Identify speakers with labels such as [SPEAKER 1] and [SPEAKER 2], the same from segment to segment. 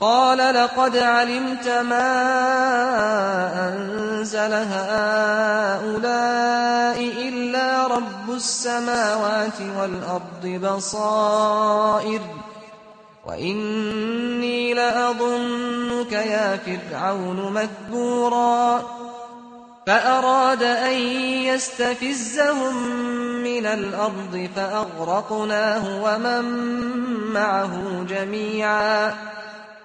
[SPEAKER 1] قال لقد علمت ما أنزل هؤلاء إلا رب السماوات والأرض بصائر. وإني لأظنك يا فرعون مذبورا فأراد أن يستفزهم من الأرض فأغرقناه ومن معه جميعا.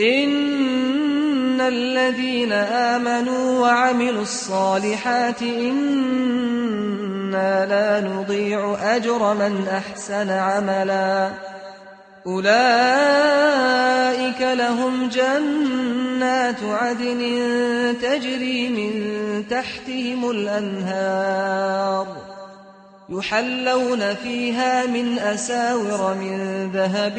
[SPEAKER 1] ان الذين امنوا وعملوا الصالحات إنا لا نضيع اجر من احسن عملا اولئك لهم جنات عدن تجري من تحتهم الانهار يحلون فيها من اساور من ذهب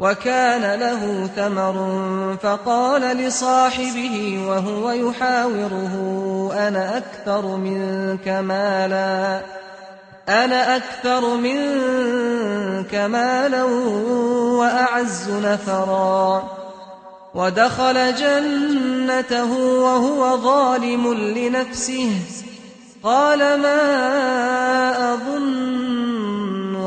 [SPEAKER 1] وكان له ثمر فقال لصاحبه وهو يحاوره أنا أكثر منك مالا؟ أنا أكثر منك مالا وأعز نفرا؟ ودخل جنته وهو ظالم لنفسه قال ما أظن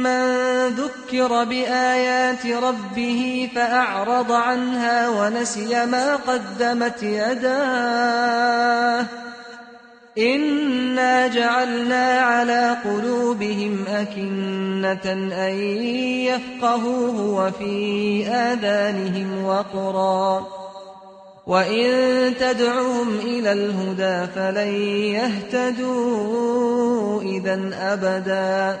[SPEAKER 1] ممن ذكر بآيات ربه فأعرض عنها ونسي ما قدمت يداه إنا جعلنا على قلوبهم أكنة أن يفقهوه وفي آذانهم وقرا وإن تدعوهم إلى الهدى فلن يهتدوا إذا أبداً